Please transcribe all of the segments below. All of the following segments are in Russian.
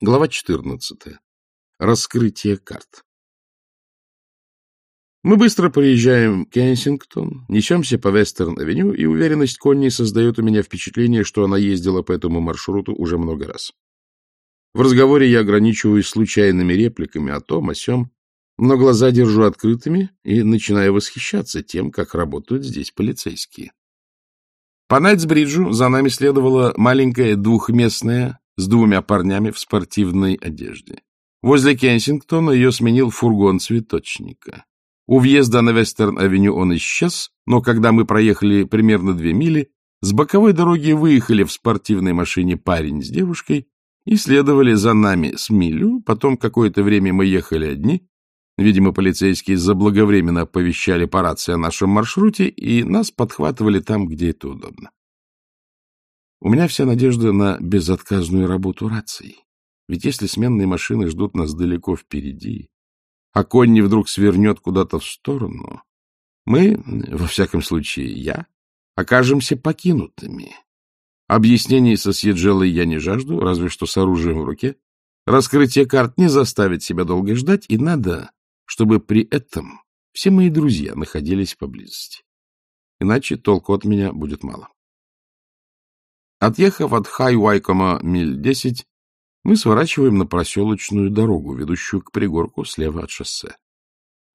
Глава 14. Раскрытие карт. Мы быстро проезжаем Кенсингтон, несемся по Вестерн-авеню, и уверенность Конни создает у меня впечатление, что она ездила по этому маршруту уже много раз. В разговоре я ограничиваюсь случайными репликами о том, о сём, но глаза держу открытыми и начинаю восхищаться тем, как работают здесь полицейские. По Найтсбриджу за нами следовала маленькая двухместная с двумя парнями в спортивной одежде. Возле Кенсингтона ее сменил фургон цветочника. У въезда на Вестерн-авеню он исчез, но когда мы проехали примерно две мили, с боковой дороги выехали в спортивной машине парень с девушкой и следовали за нами с милю. Потом какое-то время мы ехали одни. Видимо, полицейские заблаговременно оповещали по рации о нашем маршруте, и нас подхватывали там, где это удобно. У меня вся надежда на безотказную работу рации. Ведь если сменные машины ждут нас далеко впереди, а Конни вдруг свернет куда-то в сторону, мы, во всяком случае я, окажемся покинутыми. Объяснений со Сьеджелой я не жажду, разве что с оружием в руке. Раскрытие карт не заставит себя долго ждать, и надо, чтобы при этом все мои друзья находились поблизости. Иначе толку от меня будет мало. Отъехав от Хай-Уайкома миль десять, мы сворачиваем на проселочную дорогу, ведущую к пригорку слева от шоссе.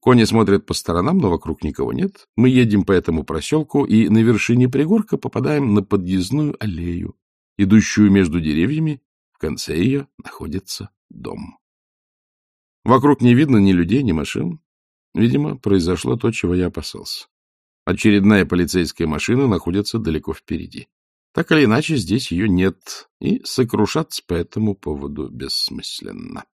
Кони смотрят по сторонам, но вокруг никого нет. Мы едем по этому проселку и на вершине пригорка попадаем на подъездную аллею, идущую между деревьями. В конце ее находится дом. Вокруг не видно ни людей, ни машин. Видимо, произошло то, чего я опасался. Очередная полицейская машина находится далеко впереди. Так или иначе, здесь ее нет, и сокрушаться по этому поводу бессмысленно.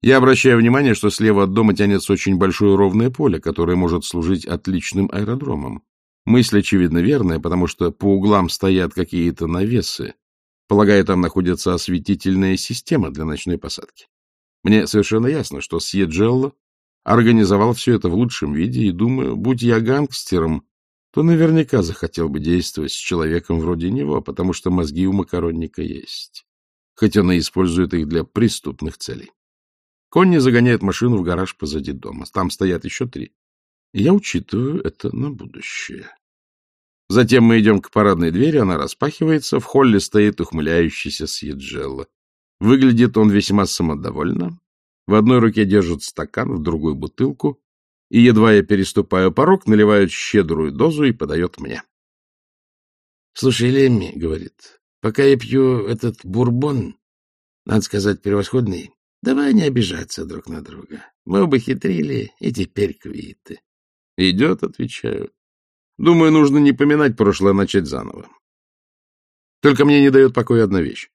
Я обращаю внимание, что слева от дома тянется очень большое ровное поле, которое может служить отличным аэродромом. Мысль, очевидно, верная, потому что по углам стоят какие-то навесы. Полагаю, там находится осветительная система для ночной посадки. Мне совершенно ясно, что Сьеджелло организовал все это в лучшем виде, и думаю, будь я гангстером, то наверняка захотел бы действовать с человеком вроде него, потому что мозги у макаронника есть, хоть он и использует их для преступных целей. Конни загоняет машину в гараж позади дома. Там стоят еще три. Я учитываю это на будущее. Затем мы идем к парадной двери, она распахивается, в холле стоит ухмыляющийся Сьеджелло. Выглядит он весьма самодовольно. В одной руке держит стакан, в другой — бутылку, и, едва я переступаю порог, наливают щедрую дозу и подает мне. — Слушай, Лемми, — говорит, — пока я пью этот бурбон, надо сказать, превосходный, давай не обижаться друг на друга. Мы оба хитрили, и теперь квиты. — Идет, — отвечаю. Думаю, нужно не поминать прошлое, а начать заново. Только мне не дает покоя одна вещь.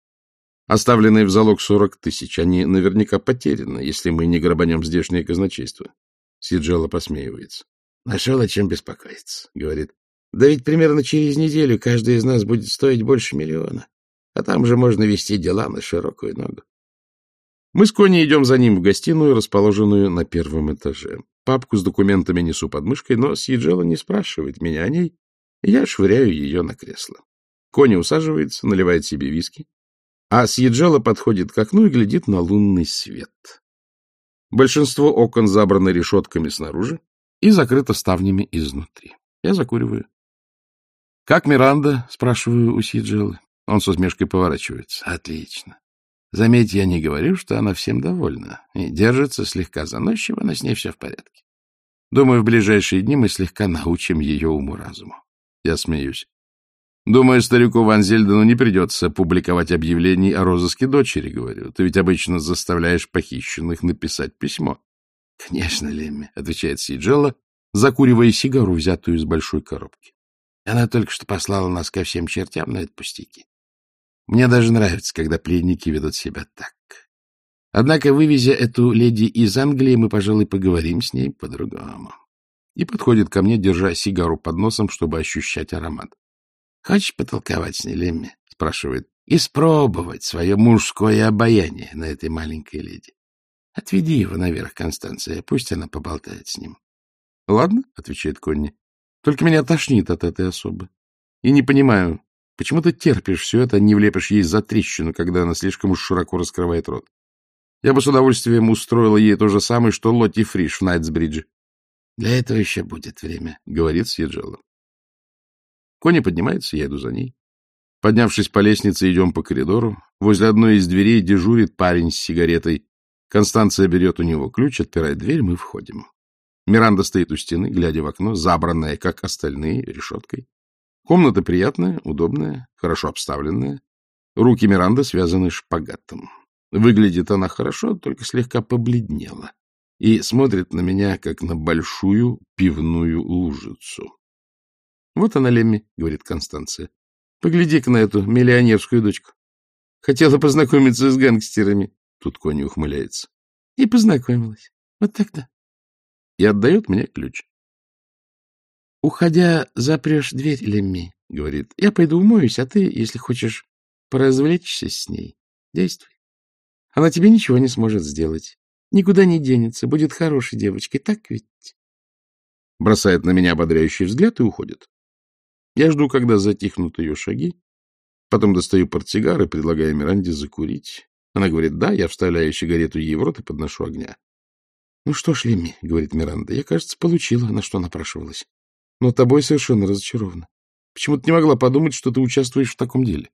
Оставленные в залог сорок тысяч, они наверняка потеряны, если мы не грабанем здешнее казначейство. Сиджела посмеивается. — Нашел о чем беспокоиться, — говорит. — Да ведь примерно через неделю каждый из нас будет стоить больше миллиона. А там же можно вести дела на широкую ногу. Мы с Коней идем за ним в гостиную, расположенную на первом этаже. Папку с документами несу под мышкой, но Сиджела не спрашивает меня о ней, я швыряю ее на кресло. Кони усаживается, наливает себе виски, а Сьеджела подходит к окну и глядит на лунный свет. Большинство окон забраны решетками снаружи и закрыто ставнями изнутри. Я закуриваю. — Как Миранда? — спрашиваю у Сиджилы. Он с усмешкой поворачивается. — Отлично. Заметь, я не говорю, что она всем довольна. И держится слегка заносчиво, но с ней все в порядке. Думаю, в ближайшие дни мы слегка научим ее уму-разуму. Я смеюсь. Думаю, старику Ван Зельдену не придется публиковать объявлений о розыске дочери, говорю. Ты ведь обычно заставляешь похищенных написать письмо. — Конечно, Лемми, — отвечает Сиджелла, закуривая сигару, взятую из большой коробки. Она только что послала нас ко всем чертям на это. Мне даже нравится, когда пленники ведут себя так. Однако, вывезя эту леди из Англии, мы, пожалуй, поговорим с ней по-другому. И подходит ко мне, держа сигару под носом, чтобы ощущать аромат. — Хочешь потолковать с ней, Лемми? — спрашивает. — Испробовать свое мужское обаяние на этой маленькой леди. Отведи его наверх, Констанция, пусть она поболтает с ним. — Ладно, — отвечает Конни. — Только меня тошнит от этой особы. И не понимаю, Почему ты терпишь все это, а не влепишь ей за трещину, когда она слишком уж широко раскрывает рот? Я бы с удовольствием устроила ей то же самое, что Лотти Фриш в Найтсбридже. — Для этого еще будет время, — говорит Сьеджелла. Кони поднимается, я иду за ней. Поднявшись по лестнице, идем по коридору. Возле одной из дверей дежурит парень с сигаретой. Констанция берет у него ключ, отпирает дверь, мы входим. Миранда стоит у стены, глядя в окно, забранная, как остальные, решеткой. Комната приятная, удобная, хорошо обставленная. Руки Миранды связаны шпагатом. Выглядит она хорошо, только слегка побледнела. И смотрит на меня, как на большую пивную лужицу. — Вот она, Лемми, — говорит Констанция. — Погляди-ка на эту миллионерскую дочку. Хотела познакомиться с гангстерами. Тут Кони ухмыляется. И познакомилась. Вот так-то. И отдает мне ключ. — Уходя, запрешь дверь, Лемми, — говорит. — Я пойду умоюсь, а ты, если хочешь поразвлечься с ней, действуй. Она тебе ничего не сможет сделать. Никуда не денется, будет хорошей девочкой, так ведь? Бросает на меня ободряющий взгляд и уходит. Я жду, когда затихнут ее шаги. Потом достаю портсигар и предлагаю Миранде закурить. Она говорит, да, я вставляю сигарету ей в рот и подношу огня. — Ну что ж, Лемми, — говорит Миранда, — я, кажется, получила, на что напрашивалась. Но тобой совершенно разочарована. Почему ты не могла подумать, что ты участвуешь в таком деле?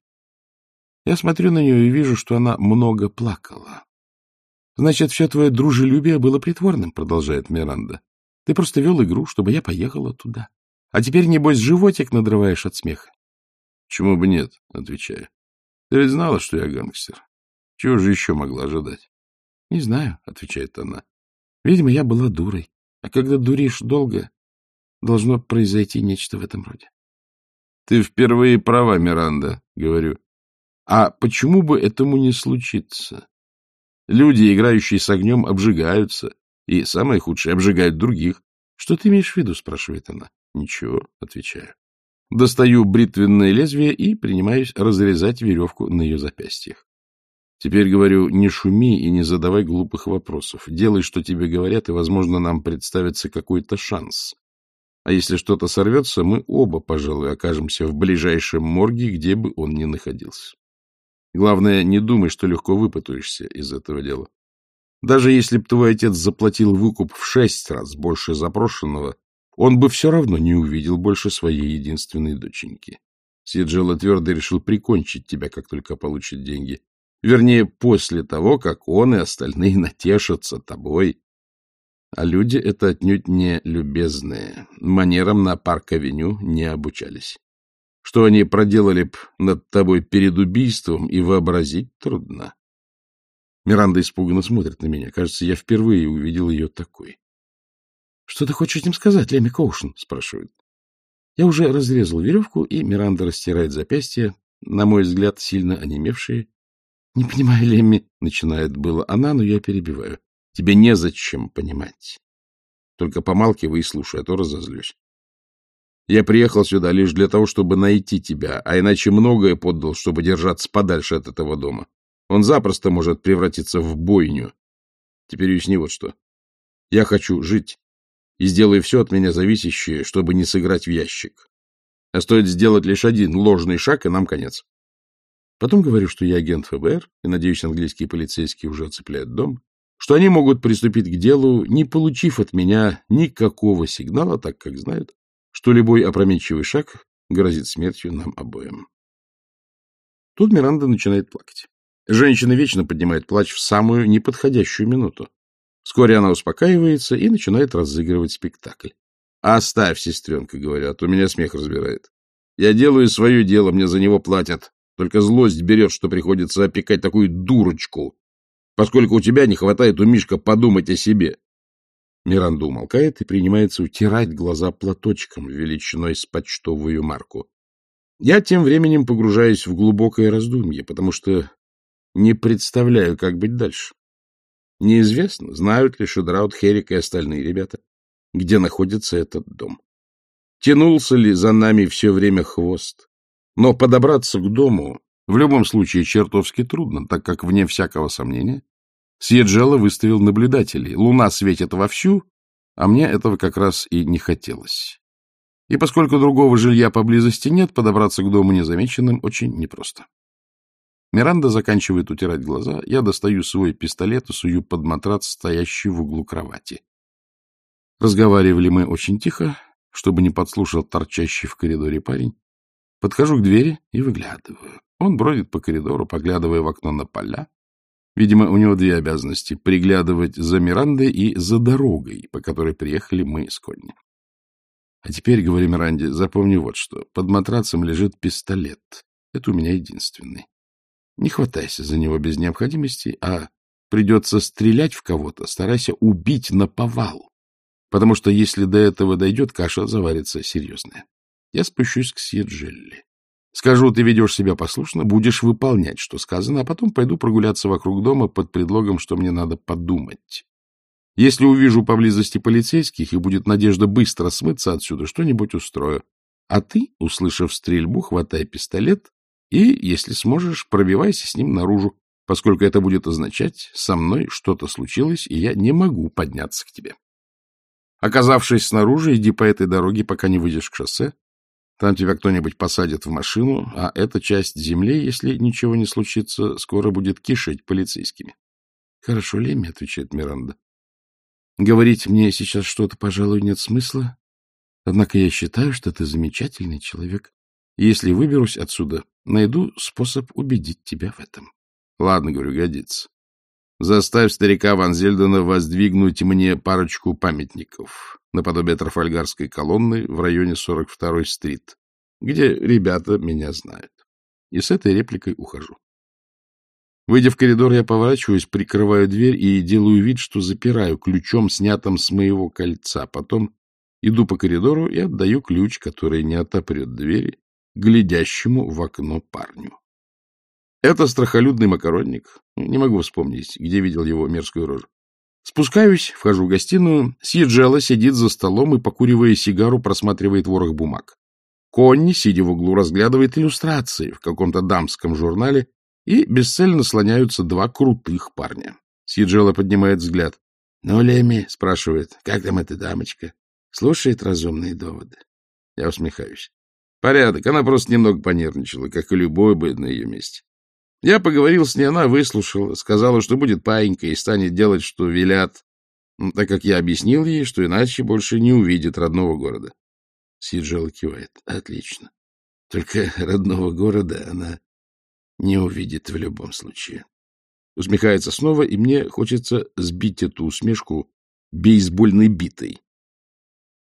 Я смотрю на нее и вижу, что она много плакала. — Значит, все твое дружелюбие было притворным, — продолжает Миранда. — Ты просто вел игру, чтобы я поехала туда. А теперь, небось, животик надрываешь от смеха. — Чему бы нет, — отвечаю. — Ты ведь знала, что я гангстер. Чего же еще могла ожидать? — Не знаю, — отвечает она. — Видимо, я была дурой. А когда дуришь долго, должно произойти нечто в этом роде. — Ты впервые права, Миранда, — говорю. — А почему бы этому не случиться? Люди, играющие с огнем, обжигаются, и, самое худшее, обжигают других. — Что ты имеешь в виду? — спрашивает она. Ничего, отвечаю. Достаю бритвенное лезвие и принимаюсь разрезать веревку на ее запястьях. Теперь говорю, не шуми и не задавай глупых вопросов. Делай, что тебе говорят, и, возможно, нам представится какой-то шанс. А если что-то сорвется, мы оба, пожалуй, окажемся в ближайшем морге, где бы он ни находился. Главное, не думай, что легко выпутаешься из этого дела. Даже если бы твой отец заплатил выкуп в шесть раз больше запрошенного, он бы все равно не увидел больше своей единственной доченьки. Сиджела твердо решил прикончить тебя, как только получит деньги. Вернее, после того, как он и остальные натешатся тобой. А люди это отнюдь не любезные, манерам на парк-авеню не обучались. Что они проделали б над тобой перед убийством, и вообразить трудно. Миранда испуганно смотрит на меня. Кажется, я впервые увидел ее такой. — Что ты хочешь этим сказать, Леми Коушен? — спрашивает. Я уже разрезал веревку, и Миранда растирает запястья, на мой взгляд, сильно онемевшие. — Не понимаю, Лемми, — начинает было она, но я перебиваю. — Тебе незачем понимать. Только помалкивай и слушай, а то разозлюсь. Я приехал сюда лишь для того, чтобы найти тебя, а иначе многое поддал, чтобы держаться подальше от этого дома. Он запросто может превратиться в бойню. Теперь уясни вот что. Я хочу жить, и сделаю все от меня зависящее, чтобы не сыграть в ящик. А стоит сделать лишь один ложный шаг, и нам конец. Потом говорю, что я агент ФБР, и, надеюсь, английские полицейские уже оцепляют дом, что они могут приступить к делу, не получив от меня никакого сигнала, так как знают, что любой опрометчивый шаг грозит смертью нам обоим. Тут Миранда начинает плакать. Женщина вечно поднимает плач в самую неподходящую минуту. Вскоре она успокаивается и начинает разыгрывать спектакль. — Оставь, сестренка, говорю, а то меня смех разбирает. Я делаю свое дело, мне за него платят. Только злость берет, что приходится опекать такую дурочку, поскольку у тебя не хватает у Мишка подумать о себе. Миранда умолкает и принимается утирать глаза платочком величиной с почтовую марку. Я тем временем погружаюсь в глубокое раздумье, потому что не представляю, как быть дальше. Неизвестно, знают ли Шедраут, Херик и остальные ребята, где находится этот дом. Тянулся ли за нами все время хвост? Но подобраться к дому в любом случае чертовски трудно, так как, вне всякого сомнения, Сьеджело выставил наблюдателей. Луна светит вовсю, а мне этого как раз и не хотелось. И поскольку другого жилья поблизости нет, подобраться к дому незамеченным очень непросто. Миранда заканчивает утирать глаза, я достаю свой пистолет и сую под матрац, стоящий в углу кровати. Разговаривали мы очень тихо, чтобы не подслушал торчащий в коридоре парень. Подхожу к двери и выглядываю. Он бродит по коридору, поглядывая в окно на поля. Видимо, у него две обязанности — приглядывать за Мирандой и за дорогой, по которой приехали мы с Конни. А теперь, говорю Миранде, запомни вот что. Под матрацем лежит пистолет. Это у меня единственный. Не хватайся за него без необходимости, а придется стрелять в кого-то, старайся убить на повал. Потому что если до этого дойдет, каша заварится серьезная. Я спущусь к Сьеджелли. Скажу, ты ведешь себя послушно, будешь выполнять, что сказано, а потом пойду прогуляться вокруг дома под предлогом, что мне надо подумать. Если увижу поблизости полицейских и будет надежда быстро смыться отсюда, что-нибудь устрою. А ты, услышав стрельбу, хватай пистолет и, если сможешь, пробивайся с ним наружу, поскольку это будет означать, со мной что-то случилось, и я не могу подняться к тебе. Оказавшись снаружи, иди по этой дороге, пока не выйдешь к шоссе. Там тебя кто-нибудь посадит в машину, а эта часть земли, если ничего не случится, скоро будет кишеть полицейскими. — Хорошо, Лемми, — отвечает Миранда. — Говорить мне сейчас что-то, пожалуй, нет смысла. Однако я считаю, что ты замечательный человек. Если выберусь отсюда, найду способ убедить тебя в этом. — Ладно, — говорю, — годится. Заставь старика Ван Зельдена воздвигнуть мне парочку памятников наподобие Трафальгарской колонны в районе 42-й стрит, где ребята меня знают. И с этой репликой ухожу. Выйдя в коридор, я поворачиваюсь, прикрываю дверь и делаю вид, что запираю ключом, снятым с моего кольца. Потом иду по коридору и отдаю ключ, который не отопрет двери, глядящему в окно парню. Это страхолюдный макаронник. Не могу вспомнить, где видел его мерзкую рожу. Спускаюсь, вхожу в гостиную. Сиджела сидит за столом и, покуривая сигару, просматривает ворох бумаг. Конни, сидя в углу, разглядывает иллюстрации в каком-то дамском журнале, и бесцельно слоняются два крутых парня. Сиджела поднимает взгляд. — Ну, Леми, — спрашивает, — как там эта дамочка? Слушает разумные доводы. Я усмехаюсь. Порядок, она просто немного понервничала, как и любой бы на ее месте. Я поговорил с ней, она выслушала, сказала, что будет паинька и станет делать, что велят, так как я объяснил ей, что иначе больше не увидит родного города. Сиджела кивает. Отлично. Только родного города она не увидит в любом случае. Усмехается снова, и мне хочется сбить эту усмешку бейсбольной битой.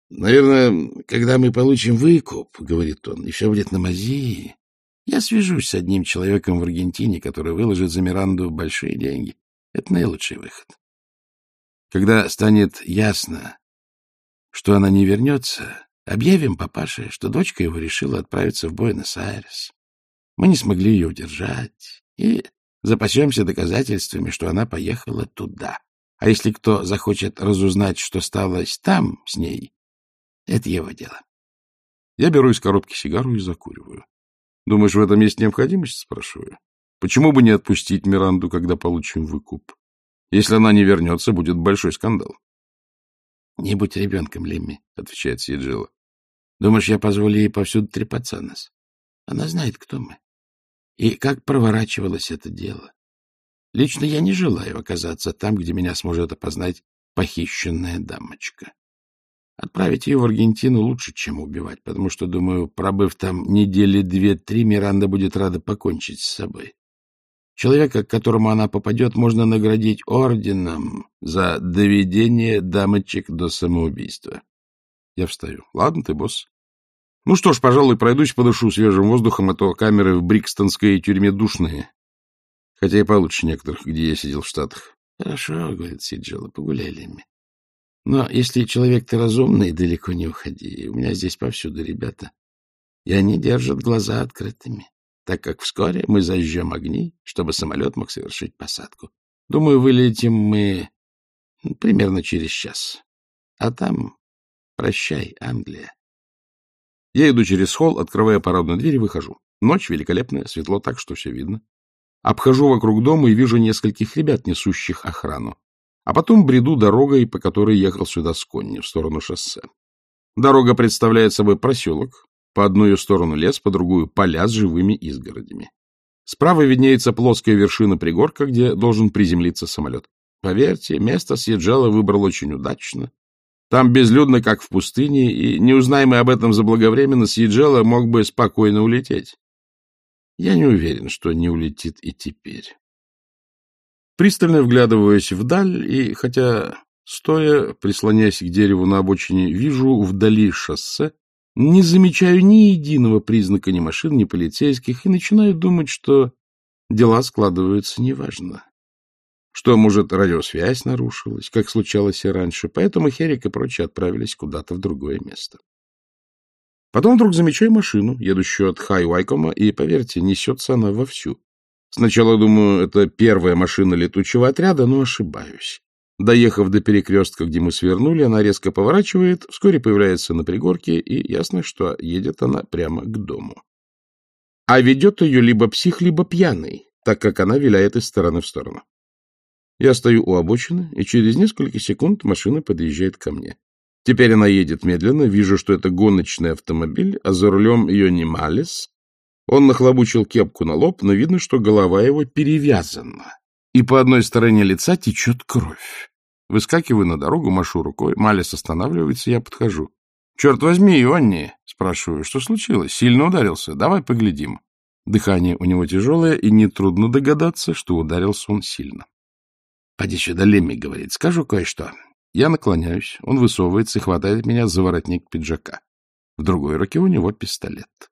Наверное, когда мы получим выкуп, — говорит он, — и все будет на мази, я свяжусь с одним человеком в Аргентине, который выложит за Миранду большие деньги. Это наилучший выход. Когда станет ясно, что она не вернется, объявим папаше, что дочка его решила отправиться в Буэнос-Айрес. Мы не смогли ее удержать и запасемся доказательствами, что она поехала туда. А если кто захочет разузнать, что сталось там с ней, это его дело. Я беру из коробки сигару и закуриваю. Думаешь, в этом есть необходимость, спрашиваю? Почему бы не отпустить Миранду, когда получим выкуп? Если она не вернется, будет большой скандал. — Не будь ребенком, Лемми, — отвечает Сиджила. — Думаешь, я позволю ей повсюду трепаться нас? Она знает, кто мы. И как проворачивалось это дело. Лично я не желаю оказаться там, где меня сможет опознать похищенная дамочка. Отправить ее в Аргентину лучше, чем убивать, потому что, думаю, пробыв там недели две-три, Миранда будет рада покончить с собой. Человека, к которому она попадет, можно наградить орденом за доведение дамочек до самоубийства. Я встаю. Ладно ты, босс. Ну что ж, пожалуй, пройдусь, подышу свежим воздухом, а то камеры в Брикстонской тюрьме душные. Хотя и получше некоторых, где я сидел в Штатах. — Хорошо, — говорит Сиджела, — погуляли. Но если человек ты разумный, далеко не уходи. У меня здесь повсюду ребята. И они держат глаза открытыми, так как вскоре мы зажжем огни, чтобы самолет мог совершить посадку. Думаю, вылетим мы примерно через час. А там прощай, Англия. Я иду через холл, открывая парадную дверь и выхожу. Ночь великолепная, светло так, что все видно. Обхожу вокруг дома и вижу нескольких ребят, несущих охрану а потом бреду дорогой, по которой ехал сюда с Конни, в сторону шоссе. Дорога представляет собой проселок. По одну ее сторону лес, по другую — поля с живыми изгородями. Справа виднеется плоская вершина пригорка, где должен приземлиться самолет. Поверьте, место Сьеджала выбрал очень удачно. Там безлюдно, как в пустыне, и, не узнаем мы об этом заблаговременно, Сьеджала мог бы спокойно улететь. Я не уверен, что не улетит и теперь. Пристально вглядываясь вдаль, и хотя, стоя, прислоняясь к дереву на обочине, вижу вдали шоссе, не замечаю ни единого признака ни машин, ни полицейских, и начинаю думать, что дела складываются неважно. Что, может, радиосвязь нарушилась, как случалось и раньше, поэтому Херик и прочие отправились куда-то в другое место. Потом вдруг замечаю машину, едущую от Хай-Уайкома, и, поверьте, несется она вовсю. Сначала думаю, это первая машина летучего отряда, но ошибаюсь. Доехав до перекрестка, где мы свернули, она резко поворачивает, вскоре появляется на пригорке, и ясно, что едет она прямо к дому. А ведет ее либо псих, либо пьяный, так как она виляет из стороны в сторону. Я стою у обочины, и через несколько секунд машина подъезжает ко мне. Теперь она едет медленно, вижу, что это гоночный автомобиль, а за рулем ее не Малис. Он нахлобучил кепку на лоб, но видно, что голова его перевязана, и по одной стороне лица течет кровь. Выскакиваю на дорогу, машу рукой, Малис останавливается, я подхожу. — Черт возьми, Ионни! — спрашиваю, что случилось? Сильно ударился? Давай поглядим. Дыхание у него тяжелое, и нетрудно догадаться, что ударился он сильно. Поди сюда, Лемми, говорит, скажу кое-что. Я наклоняюсь, он высовывается и хватает меня за воротник пиджака. В другой руке у него пистолет.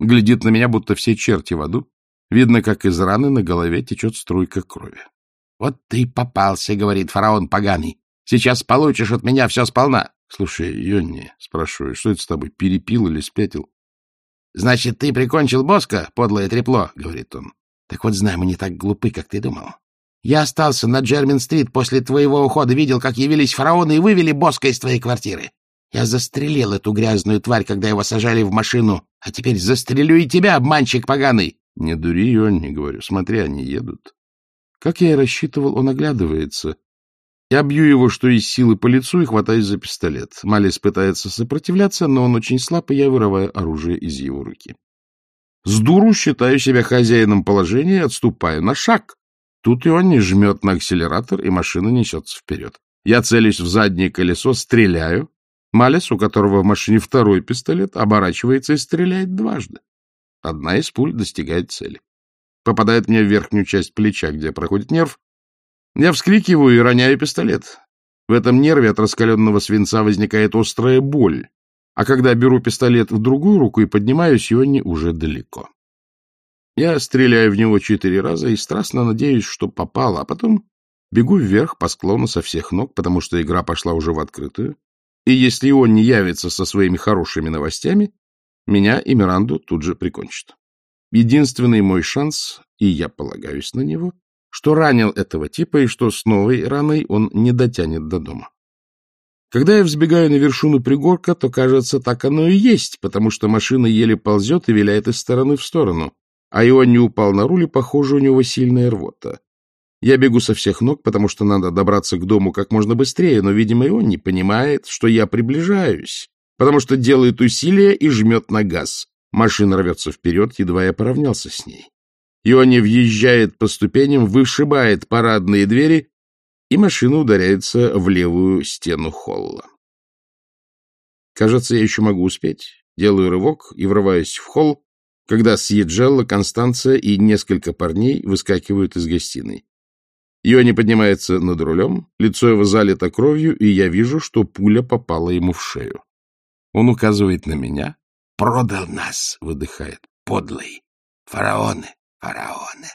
Глядит на меня, будто все черти в аду. Видно, как из раны на голове течет струйка крови. — Вот ты попался, — говорит фараон поганый. — Сейчас получишь от меня все сполна. — Слушай, Йонни, — спрашиваю, — что это с тобой, перепил или спятил? — Значит, ты прикончил Боска, подлое трепло, — говорит он. — Так вот, знай, мы не так глупы, как ты думал. Я остался на Джермин-стрит после твоего ухода, видел, как явились фараоны и вывели Боска из твоей квартиры. Я застрелил эту грязную тварь, когда его сажали в машину, а теперь застрелю и тебя, обманщик поганый. Не дури, не говорю, смотри, они едут. Как я и рассчитывал, он оглядывается. Я бью его, что из силы по лицу, и хватаюсь за пистолет. Малис пытается сопротивляться, но он очень слаб, и я вырываю оружие из его руки. С дуру считаю себя хозяином положения и отступаю на шаг. Тут и он не жмет на акселератор, и машина несется вперед. Я целюсь в заднее колесо, стреляю. Малес, у которого в машине второй пистолет, оборачивается и стреляет дважды. Одна из пуль достигает цели. Попадает мне в верхнюю часть плеча, где проходит нерв. Я вскрикиваю и роняю пистолет. В этом нерве от раскаленного свинца возникает острая боль. А когда беру пистолет в другую руку и поднимаюсь, Йонни уже далеко. Я стреляю в него четыре раза и страстно надеюсь, что попал, а потом бегу вверх по склону со всех ног, потому что игра пошла уже в открытую. И если он не явится со своими хорошими новостями, меня и Миранду тут же прикончат. Единственный мой шанс, и я полагаюсь на него, что ранил этого типа и что с новой раной он не дотянет до дома. Когда я взбегаю на вершину пригорка, то, кажется, так оно и есть, потому что машина еле ползет и виляет из стороны в сторону а Иоанн не упал на руль, и, похоже, у него сильная рвота. Я бегу со всех ног, потому что надо добраться к дому как можно быстрее, но, видимо, и он не понимает, что я приближаюсь, потому что делает усилие и жмет на газ. Машина рвется вперед, едва я поравнялся с ней. Иони въезжает по ступеням, вышибает парадные двери, и машина ударяется в левую стену холла. Кажется, я еще могу успеть. Делаю рывок и врываюсь в холл, когда Сьеджелла, Констанция и несколько парней выскакивают из гостиной. Йони поднимается над рулем, лицо его залито кровью, и я вижу, что пуля попала ему в шею. Он указывает на меня. «Продал нас!» — выдыхает. «Подлый! Фараоны! Фараоны!»